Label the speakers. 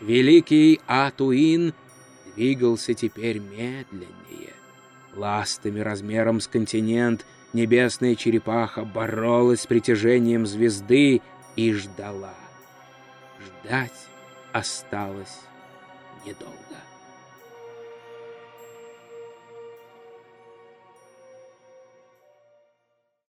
Speaker 1: Великий Атуин двигался теперь медленнее. Ластами размером с континент небесная черепаха боролась с притяжением звезды и ждала. Ждать осталось недолго.